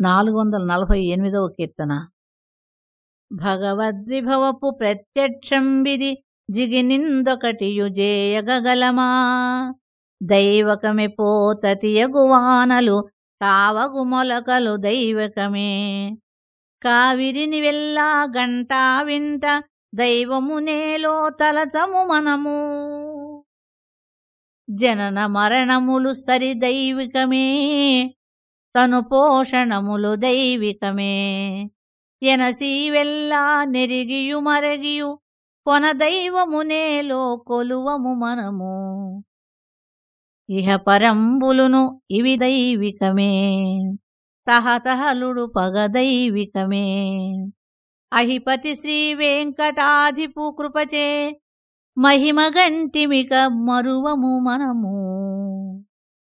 నాలుగు వందల నలభై ఎనిమిదవ కీర్తన. భగవద్విభవపు ప్రత్యక్షంబిది జిగినిందొకటియు జేయగలమా దైవకమే పోతతియగువానలు తావగు మొలకలు దైవకమే. కావిరిని వెళ్ళా గంటా వింట దైవమునేలో తలచము మనము. జనన మరణములు సరి దైవికమే. తను పోషణములు దైవికమే. ఎనసీవెల్లా నెరిగియు మరగియు కొన దైవమునేలో కొలువము మనము. ఇహ పరంబులును ఇవి దైవికమే. తహతహలుడు పగ దైవికమే. అహిపతి శ్రీ వెంకటాధిపు కృపచే మహిమ గంటిమిక మరువము మనము.